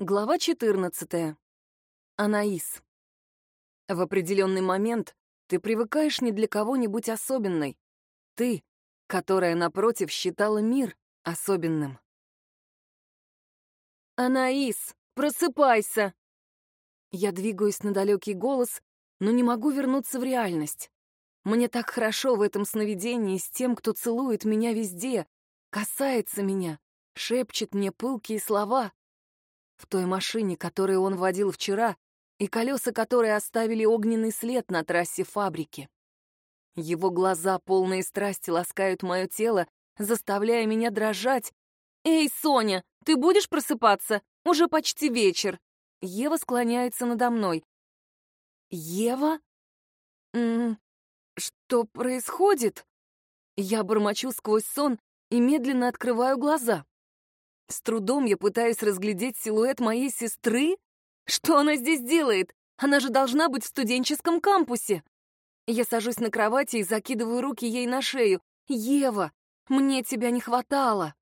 Глава 14. Анаис. В определенный момент ты привыкаешь не для кого-нибудь особенной. Ты, которая, напротив, считала мир особенным. «Анаис, просыпайся!» Я двигаюсь на далекий голос, но не могу вернуться в реальность. Мне так хорошо в этом сновидении с тем, кто целует меня везде, касается меня, шепчет мне пылкие слова — в той машине, которую он водил вчера, и колеса которой оставили огненный след на трассе фабрики. Его глаза, полные страсти, ласкают мое тело, заставляя меня дрожать. «Эй, Соня, ты будешь просыпаться? Уже почти вечер!» Ева склоняется надо мной. «Ева? М -м, что происходит?» Я бормочу сквозь сон и медленно открываю глаза. С трудом я пытаюсь разглядеть силуэт моей сестры. Что она здесь делает? Она же должна быть в студенческом кампусе. Я сажусь на кровати и закидываю руки ей на шею. «Ева, мне тебя не хватало!»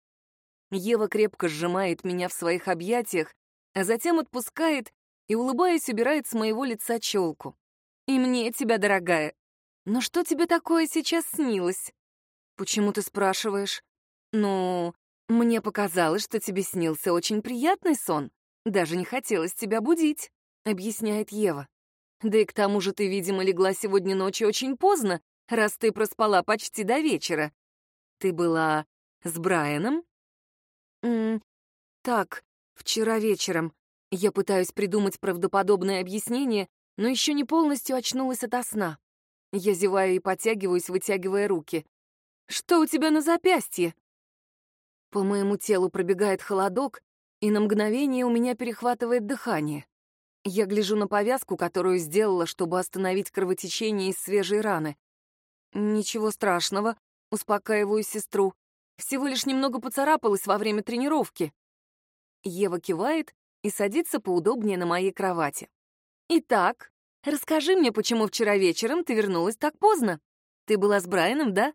Ева крепко сжимает меня в своих объятиях, а затем отпускает и, улыбаясь, убирает с моего лица челку. «И мне тебя, дорогая. Но что тебе такое сейчас снилось?» «Почему ты спрашиваешь?» «Ну, «Мне показалось, что тебе снился очень приятный сон. Даже не хотелось тебя будить», — объясняет Ева. «Да и к тому же ты, видимо, легла сегодня ночью очень поздно, раз ты проспала почти до вечера. Ты была с Брайаном?» «М так, вчера вечером. Я пытаюсь придумать правдоподобное объяснение, но еще не полностью очнулась ото сна. Я зеваю и потягиваюсь, вытягивая руки. «Что у тебя на запястье?» По моему телу пробегает холодок, и на мгновение у меня перехватывает дыхание. Я гляжу на повязку, которую сделала, чтобы остановить кровотечение из свежей раны. «Ничего страшного», — успокаиваю сестру. «Всего лишь немного поцарапалась во время тренировки». Ева кивает и садится поудобнее на моей кровати. «Итак, расскажи мне, почему вчера вечером ты вернулась так поздно? Ты была с Брайаном, да?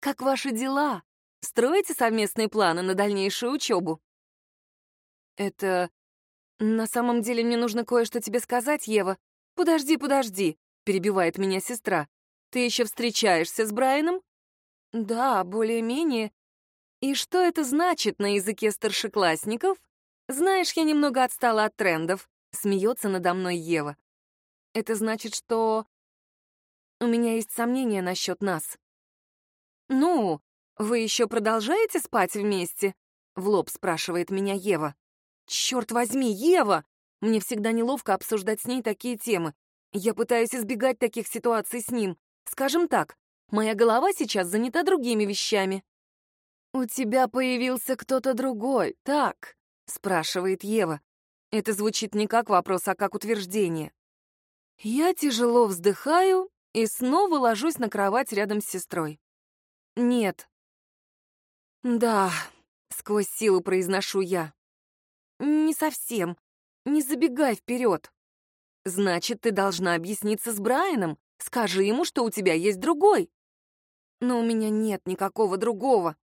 Как ваши дела? Строите совместные планы на дальнейшую учебу?» «Это... На самом деле мне нужно кое-что тебе сказать, Ева. Подожди, подожди», — перебивает меня сестра. «Ты еще встречаешься с Брайаном?» «Да, более-менее. И что это значит на языке старшеклассников? Знаешь, я немного отстала от трендов», — смеется надо мной Ева. «Это значит, что...» «У меня есть сомнения насчет нас». «Ну, «Вы еще продолжаете спать вместе?» — в лоб спрашивает меня Ева. «Черт возьми, Ева!» Мне всегда неловко обсуждать с ней такие темы. Я пытаюсь избегать таких ситуаций с ним. Скажем так, моя голова сейчас занята другими вещами. «У тебя появился кто-то другой, так?» — спрашивает Ева. Это звучит не как вопрос, а как утверждение. Я тяжело вздыхаю и снова ложусь на кровать рядом с сестрой. Нет, «Да», — сквозь силу произношу я. «Не совсем. Не забегай вперед. Значит, ты должна объясниться с Брайаном. Скажи ему, что у тебя есть другой». «Но у меня нет никакого другого».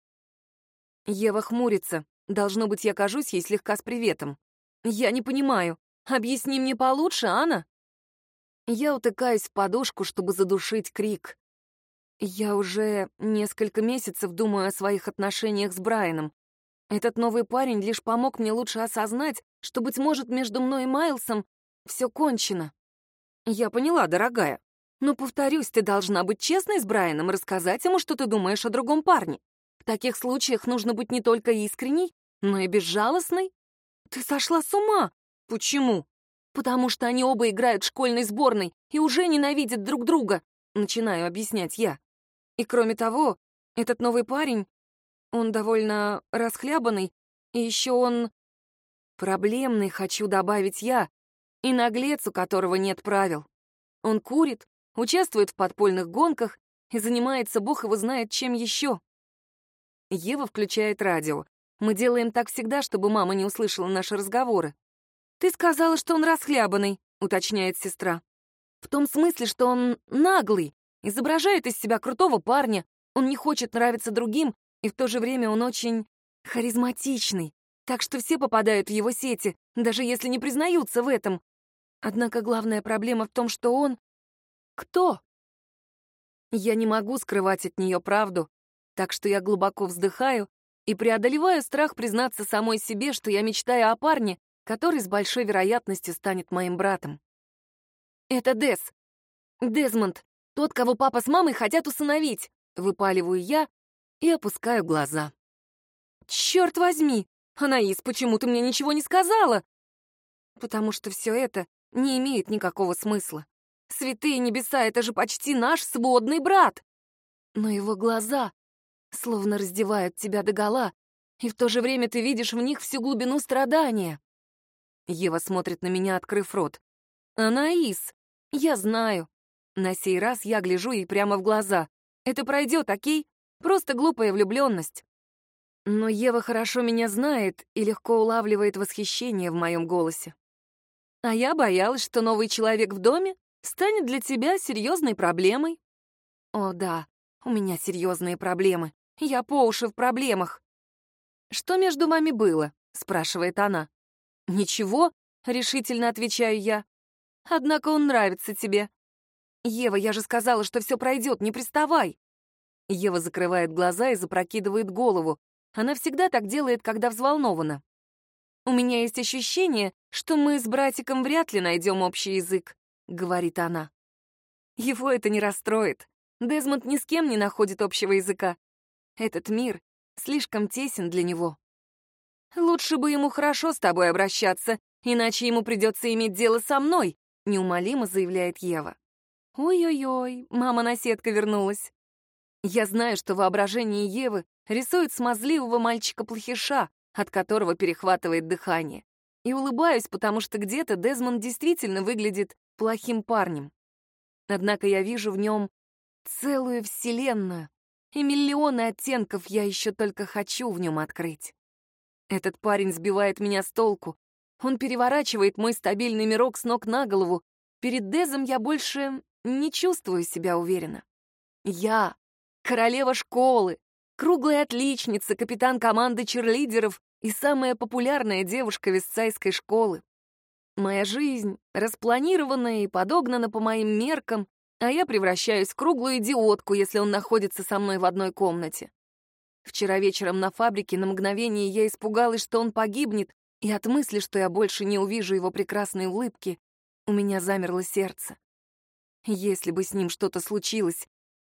Ева хмурится. Должно быть, я кажусь ей слегка с приветом. «Я не понимаю. Объясни мне получше, Анна». Я утыкаюсь в подушку, чтобы задушить крик. Я уже несколько месяцев думаю о своих отношениях с Брайаном. Этот новый парень лишь помог мне лучше осознать, что, быть может, между мной и Майлсом все кончено. Я поняла, дорогая. Но, повторюсь, ты должна быть честной с Брайаном и рассказать ему, что ты думаешь о другом парне. В таких случаях нужно быть не только искренней, но и безжалостной. Ты сошла с ума. Почему? Потому что они оба играют в школьной сборной и уже ненавидят друг друга, начинаю объяснять я. И кроме того, этот новый парень, он довольно расхлябанный, и еще он проблемный, хочу добавить я, и наглец, у которого нет правил. Он курит, участвует в подпольных гонках и занимается бог его знает чем еще. Ева включает радио. Мы делаем так всегда, чтобы мама не услышала наши разговоры. «Ты сказала, что он расхлябанный», — уточняет сестра. «В том смысле, что он наглый, Изображает из себя крутого парня, он не хочет нравиться другим, и в то же время он очень харизматичный. так что все попадают в его сети, даже если не признаются в этом. Однако главная проблема в том, что он... Кто? Я не могу скрывать от нее правду, так что я глубоко вздыхаю и преодолеваю страх признаться самой себе, что я мечтаю о парне, который с большой вероятностью станет моим братом. Это Дес. Дезмонд, тот, кого папа с мамой хотят усыновить. Выпаливаю я и опускаю глаза. Черт возьми! Анаис, почему ты мне ничего не сказала? Потому что все это не имеет никакого смысла. Святые небеса, это же почти наш сводный брат. Но его глаза словно раздевают тебя догола, и в то же время ты видишь в них всю глубину страдания. Ева смотрит на меня, открыв рот. «Анаис, я знаю». На сей раз я гляжу ей прямо в глаза. Это пройдет, окей? Просто глупая влюбленность. Но Ева хорошо меня знает и легко улавливает восхищение в моем голосе. А я боялась, что новый человек в доме станет для тебя серьезной проблемой. О да, у меня серьезные проблемы. Я по уши в проблемах. Что между вами было? спрашивает она. Ничего, решительно отвечаю я. Однако он нравится тебе. Ева, я же сказала, что все пройдет, не приставай. Ева закрывает глаза и запрокидывает голову, она всегда так делает, когда взволнована. «У меня есть ощущение, что мы с братиком вряд ли найдем общий язык», — говорит она. Его это не расстроит. Дезмонд ни с кем не находит общего языка. Этот мир слишком тесен для него. «Лучше бы ему хорошо с тобой обращаться, иначе ему придется иметь дело со мной», — неумолимо заявляет Ева. «Ой-ой-ой, мама-наседка вернулась». Я знаю, что воображение Евы рисует смазливого мальчика-плохиша, от которого перехватывает дыхание. И улыбаюсь, потому что где-то Дезмонд действительно выглядит плохим парнем. Однако я вижу в нем целую вселенную, и миллионы оттенков я еще только хочу в нем открыть. Этот парень сбивает меня с толку. Он переворачивает мой стабильный мирок с ног на голову. Перед Дезом я больше не чувствую себя уверенно. Я — королева школы, Круглая отличница, капитан команды черлидеров и самая популярная девушка вестсайской школы. Моя жизнь распланирована и подогнана по моим меркам, а я превращаюсь в круглую идиотку, если он находится со мной в одной комнате. Вчера вечером на фабрике на мгновение я испугалась, что он погибнет, и от мысли, что я больше не увижу его прекрасной улыбки, у меня замерло сердце. Если бы с ним что-то случилось,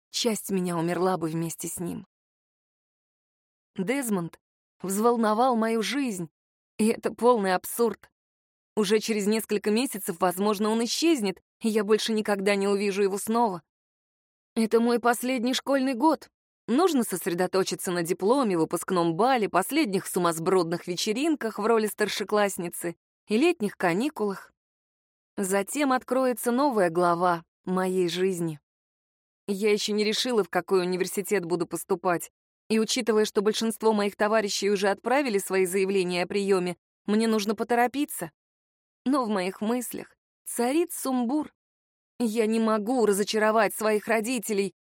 часть меня умерла бы вместе с ним. Дезмонд взволновал мою жизнь, и это полный абсурд. Уже через несколько месяцев, возможно, он исчезнет, и я больше никогда не увижу его снова. Это мой последний школьный год. Нужно сосредоточиться на дипломе, выпускном бале, последних сумасбродных вечеринках в роли старшеклассницы и летних каникулах. Затем откроется новая глава моей жизни. Я еще не решила, в какой университет буду поступать, и учитывая, что большинство моих товарищей уже отправили свои заявления о приеме, мне нужно поторопиться. Но в моих мыслях царит сумбур. Я не могу разочаровать своих родителей,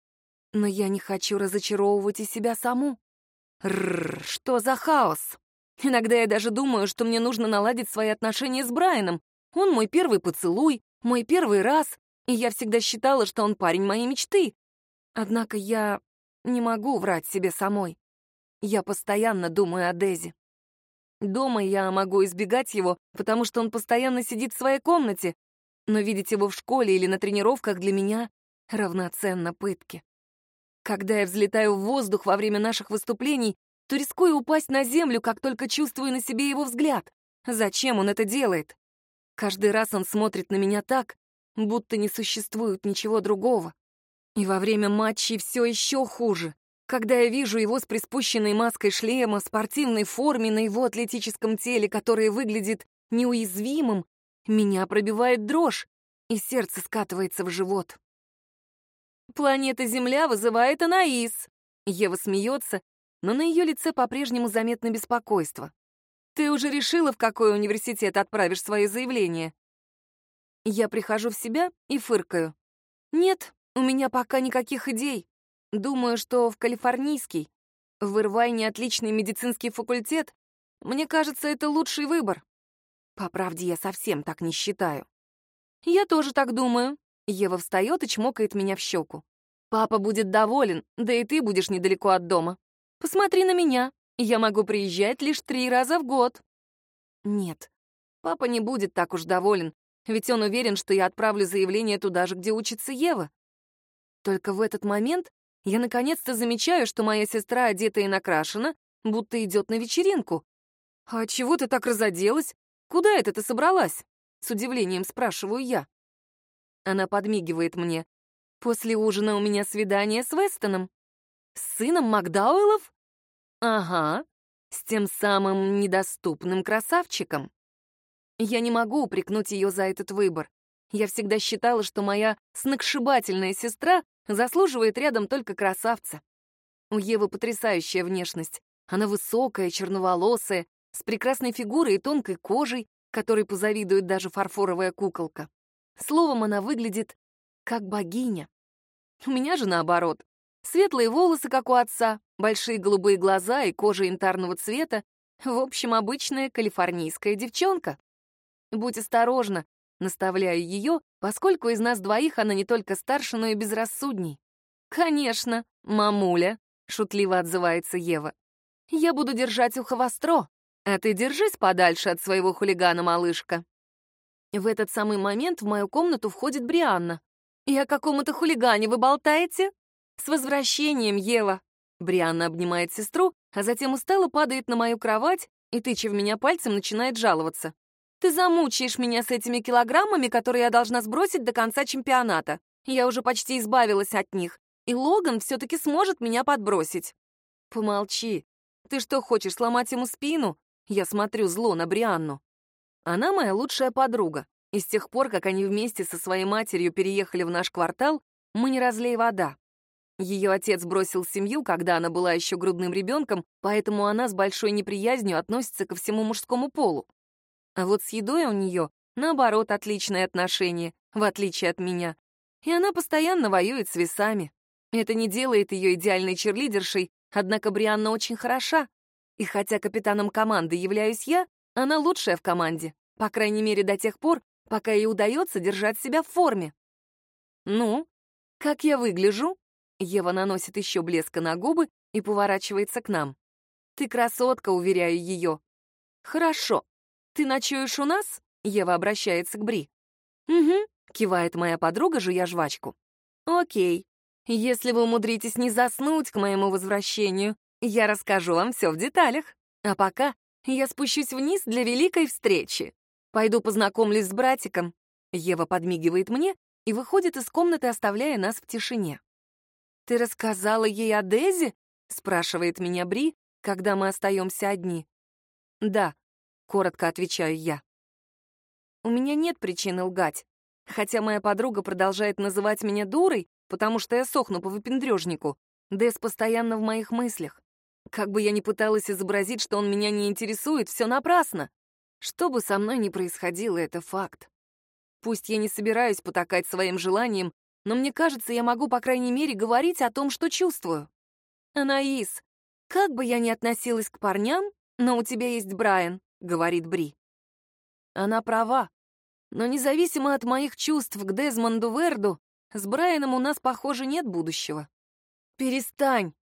но я не хочу разочаровывать и себя саму. Рррр, что за хаос? Иногда я даже думаю, что мне нужно наладить свои отношения с Брайаном. Он мой первый поцелуй, мой первый раз, и я всегда считала, что он парень моей мечты. Однако я не могу врать себе самой. Я постоянно думаю о Дези. Дома я могу избегать его, потому что он постоянно сидит в своей комнате, но видеть его в школе или на тренировках для меня равноценно пытке. Когда я взлетаю в воздух во время наших выступлений, то рискую упасть на землю, как только чувствую на себе его взгляд. Зачем он это делает? Каждый раз он смотрит на меня так, будто не существует ничего другого. И во время матчей все еще хуже. Когда я вижу его с приспущенной маской шлема, спортивной форме на его атлетическом теле, которое выглядит неуязвимым, меня пробивает дрожь, и сердце скатывается в живот. «Планета Земля вызывает Анаис!» Ева смеется, но на ее лице по-прежнему заметно беспокойство. «Ты уже решила, в какой университет отправишь свое заявление?» Я прихожу в себя и фыркаю. «Нет, у меня пока никаких идей. Думаю, что в калифорнийский. В Ирвайне отличный медицинский факультет, Мне кажется, это лучший выбор. По правде, я совсем так не считаю. Я тоже так думаю. Ева встает и чмокает меня в щеку. Папа будет доволен, да и ты будешь недалеко от дома. Посмотри на меня. Я могу приезжать лишь три раза в год. Нет, папа не будет так уж доволен, ведь он уверен, что я отправлю заявление туда же, где учится Ева. Только в этот момент я наконец-то замечаю, что моя сестра одета и накрашена, будто идет на вечеринку. «А чего ты так разоделась? Куда это ты собралась?» С удивлением спрашиваю я. Она подмигивает мне. «После ужина у меня свидание с Вестоном. С сыном Макдауэллов?» «Ага, с тем самым недоступным красавчиком». Я не могу упрекнуть ее за этот выбор. Я всегда считала, что моя сногсшибательная сестра заслуживает рядом только красавца. У Евы потрясающая внешность. Она высокая, черноволосая, с прекрасной фигурой и тонкой кожей, которой позавидует даже фарфоровая куколка. Словом, она выглядит как богиня. У меня же наоборот. Светлые волосы, как у отца, большие голубые глаза и кожа янтарного цвета. В общем, обычная калифорнийская девчонка. Будь осторожна, наставляю ее, поскольку из нас двоих она не только старше, но и безрассудней. «Конечно, мамуля», — шутливо отзывается Ева. «Я буду держать ухо востро, а ты держись подальше от своего хулигана, малышка». В этот самый момент в мою комнату входит Брианна. «И о каком-то хулигане вы болтаете?» «С возвращением, Ева!» Брианна обнимает сестру, а затем устало падает на мою кровать и, тыча в меня пальцем, начинает жаловаться. «Ты замучаешь меня с этими килограммами, которые я должна сбросить до конца чемпионата. Я уже почти избавилась от них, и Логан все-таки сможет меня подбросить». «Помолчи. Ты что, хочешь сломать ему спину?» Я смотрю зло на Брианну. Она моя лучшая подруга, и с тех пор, как они вместе со своей матерью переехали в наш квартал, мы не разлей вода. Ее отец бросил семью, когда она была еще грудным ребенком, поэтому она с большой неприязнью относится ко всему мужскому полу. А вот с едой у нее, наоборот, отличные отношения, в отличие от меня. И она постоянно воюет с весами. Это не делает ее идеальной черлидершей, однако Брианна очень хороша, и хотя капитаном команды являюсь я, она лучшая в команде, по крайней мере до тех пор, пока ей удается держать себя в форме. «Ну, как я выгляжу?» Ева наносит еще блеска на губы и поворачивается к нам. «Ты красотка», — уверяю ее. «Хорошо. Ты ночуешь у нас?» Ева обращается к Бри. «Угу», — кивает моя подруга, жуя жвачку. «Окей. Если вы умудритесь не заснуть к моему возвращению, я расскажу вам все в деталях. А пока я спущусь вниз для великой встречи. Пойду познакомлюсь с братиком. Ева подмигивает мне и выходит из комнаты, оставляя нас в тишине. «Ты рассказала ей о Дези?» — спрашивает меня Бри, когда мы остаемся одни. «Да», — коротко отвечаю я. У меня нет причины лгать, хотя моя подруга продолжает называть меня дурой, потому что я сохну по выпендрежнику. Дэс постоянно в моих мыслях. Как бы я ни пыталась изобразить, что он меня не интересует, все напрасно. Что бы со мной ни происходило, это факт. Пусть я не собираюсь потакать своим желаниям, но мне кажется, я могу, по крайней мере, говорить о том, что чувствую. «Анаис, как бы я ни относилась к парням, но у тебя есть Брайан», — говорит Бри. Она права. Но независимо от моих чувств к Дезмонду Верду, с Брайаном у нас, похоже, нет будущего. «Перестань!»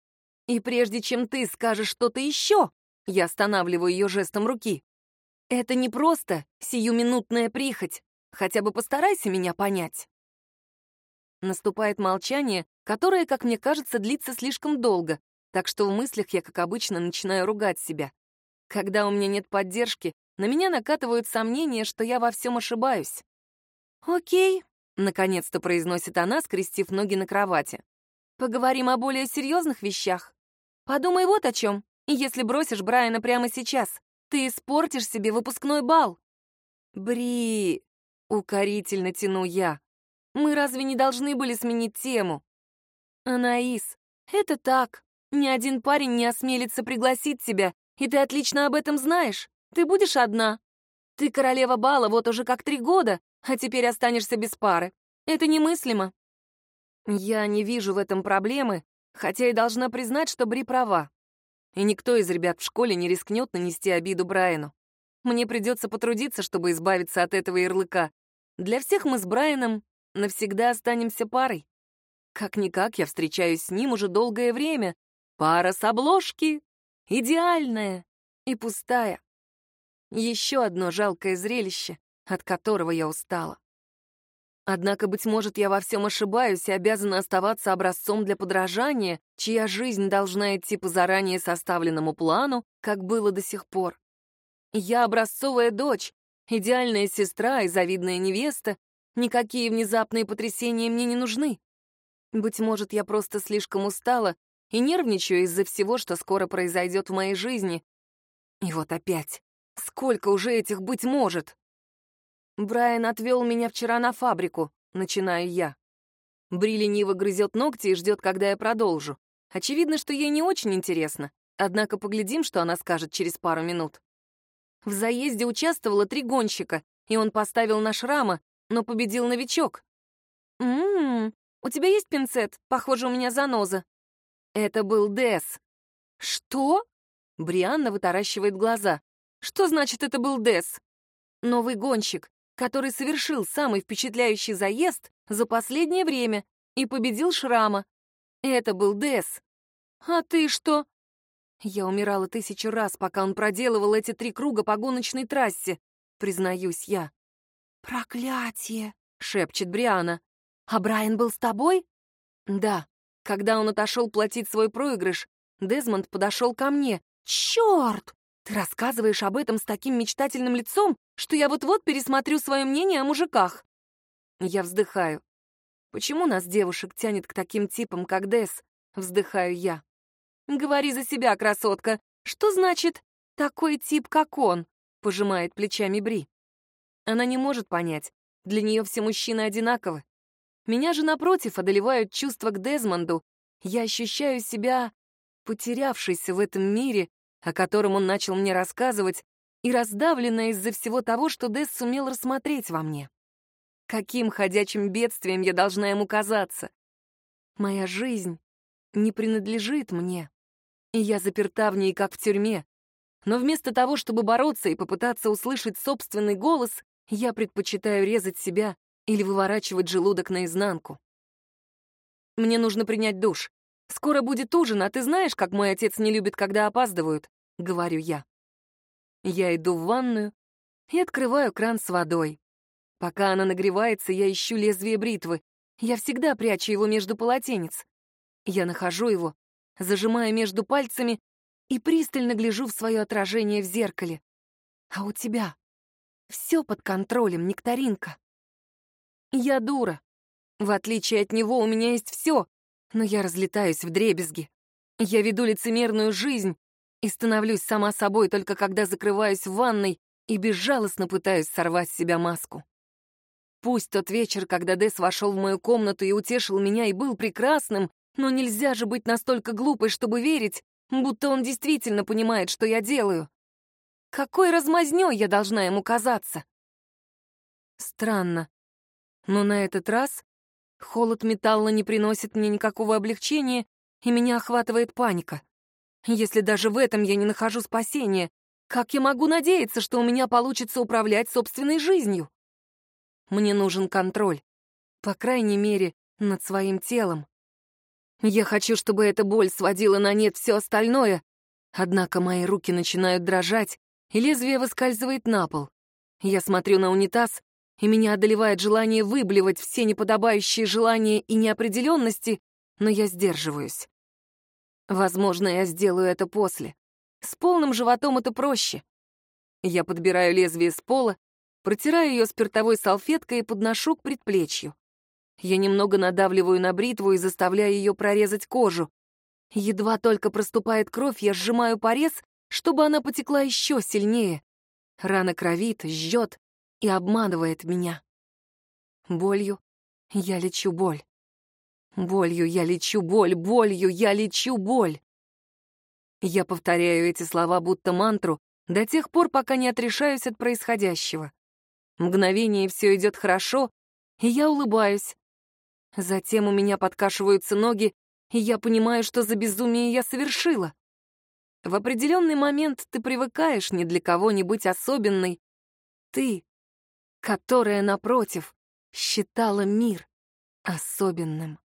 И прежде чем ты скажешь что-то еще, я останавливаю ее жестом руки. Это не просто сиюминутная прихоть. Хотя бы постарайся меня понять. Наступает молчание, которое, как мне кажется, длится слишком долго, так что в мыслях я, как обычно, начинаю ругать себя. Когда у меня нет поддержки, на меня накатывают сомнения, что я во всем ошибаюсь. «Окей», — наконец-то произносит она, скрестив ноги на кровати. «Поговорим о более серьезных вещах. Подумай вот о чем. Если бросишь Брайана прямо сейчас, ты испортишь себе выпускной бал. Бри, укорительно тяну я. Мы разве не должны были сменить тему? Анаис, это так. Ни один парень не осмелится пригласить тебя, и ты отлично об этом знаешь. Ты будешь одна. Ты королева бала вот уже как три года, а теперь останешься без пары. Это немыслимо. Я не вижу в этом проблемы, хотя и должна признать, что Бри права. и никто из ребят в школе не рискнет нанести обиду Брайану. Мне придется потрудиться, чтобы избавиться от этого ярлыка. Для всех мы с Брайаном навсегда останемся парой. Как-никак я встречаюсь с ним уже долгое время. Пара с обложки. Идеальная и пустая. Еще одно жалкое зрелище, от которого я устала. Однако, быть может, я во всем ошибаюсь и обязана оставаться образцом для подражания, чья жизнь должна идти по заранее составленному плану, как было до сих пор. Я образцовая дочь, идеальная сестра и завидная невеста. Никакие внезапные потрясения мне не нужны. Быть может, я просто слишком устала и нервничаю из-за всего, что скоро произойдет в моей жизни. И вот опять. Сколько уже этих быть может? Брайан отвел меня вчера на фабрику, начинаю я. Бри лениво грызет ногти и ждет, когда я продолжу. Очевидно, что ей не очень интересно, однако поглядим, что она скажет через пару минут. В заезде участвовало три гонщика, и он поставил на шрама, но победил новичок. «Ммм, у тебя есть пинцет? Похоже, у меня заноза». Это был Дес. «Что?» Брианна вытаращивает глаза. «Что значит, это был Дес?» «Новый гонщик, который совершил самый впечатляющий заезд за последнее время и победил Шрама. Это был Дес. А ты что? Я умирала тысячу раз, пока он проделывал эти три круга по гоночной трассе, признаюсь я. «Проклятие!» — шепчет Бриана. «А Брайан был с тобой?» «Да. Когда он отошел платить свой проигрыш, Дезмонд подошел ко мне. Черт! Ты рассказываешь об этом с таким мечтательным лицом, что я вот-вот пересмотрю свое мнение о мужиках». Я вздыхаю. «Почему нас, девушек, тянет к таким типам, как Дес?» Вздыхаю я. «Говори за себя, красотка. Что значит «такой тип, как он»?» — пожимает плечами Бри. Она не может понять. Для нее все мужчины одинаковы. Меня же, напротив, одолевают чувства к Дезмонду. Я ощущаю себя потерявшейся в этом мире, о котором он начал мне рассказывать, и раздавленная из-за всего того, что Дес сумел рассмотреть во мне. Каким ходячим бедствием я должна ему казаться? Моя жизнь не принадлежит мне и я заперта в ней, как в тюрьме. Но вместо того, чтобы бороться и попытаться услышать собственный голос, я предпочитаю резать себя или выворачивать желудок наизнанку. Мне нужно принять душ. Скоро будет ужин, а ты знаешь, как мой отец не любит, когда опаздывают, — говорю я. Я иду в ванную и открываю кран с водой. Пока она нагревается, я ищу лезвие бритвы. Я всегда прячу его между полотенец. Я нахожу его зажимая между пальцами и пристально гляжу в свое отражение в зеркале. А у тебя все под контролем, нектаринка. Я дура. В отличие от него у меня есть все, но я разлетаюсь в дребезги. Я веду лицемерную жизнь и становлюсь сама собой только когда закрываюсь в ванной и безжалостно пытаюсь сорвать с себя маску. Пусть тот вечер, когда Дэс вошел в мою комнату и утешил меня и был прекрасным, но нельзя же быть настолько глупой, чтобы верить, будто он действительно понимает, что я делаю. Какой размазнёй я должна ему казаться? Странно. Но на этот раз холод металла не приносит мне никакого облегчения, и меня охватывает паника. Если даже в этом я не нахожу спасения, как я могу надеяться, что у меня получится управлять собственной жизнью? Мне нужен контроль. По крайней мере, над своим телом. Я хочу, чтобы эта боль сводила на нет все остальное, однако мои руки начинают дрожать, и лезвие выскальзывает на пол. Я смотрю на унитаз, и меня одолевает желание выблевать все неподобающие желания и неопределенности, но я сдерживаюсь. Возможно, я сделаю это после. С полным животом это проще. Я подбираю лезвие с пола, протираю ее спиртовой салфеткой и подношу к предплечью. Я немного надавливаю на бритву и заставляю ее прорезать кожу. Едва только проступает кровь, я сжимаю порез, чтобы она потекла еще сильнее. Рана кровит, жжет и обманывает меня. Болью я лечу боль. Болью я лечу боль, болью я лечу боль. Я повторяю эти слова будто мантру до тех пор, пока не отрешаюсь от происходящего. Мгновение все идет хорошо, и я улыбаюсь, Затем у меня подкашиваются ноги, и я понимаю, что за безумие я совершила. В определенный момент ты привыкаешь ни для кого не быть особенной. Ты, которая, напротив, считала мир особенным.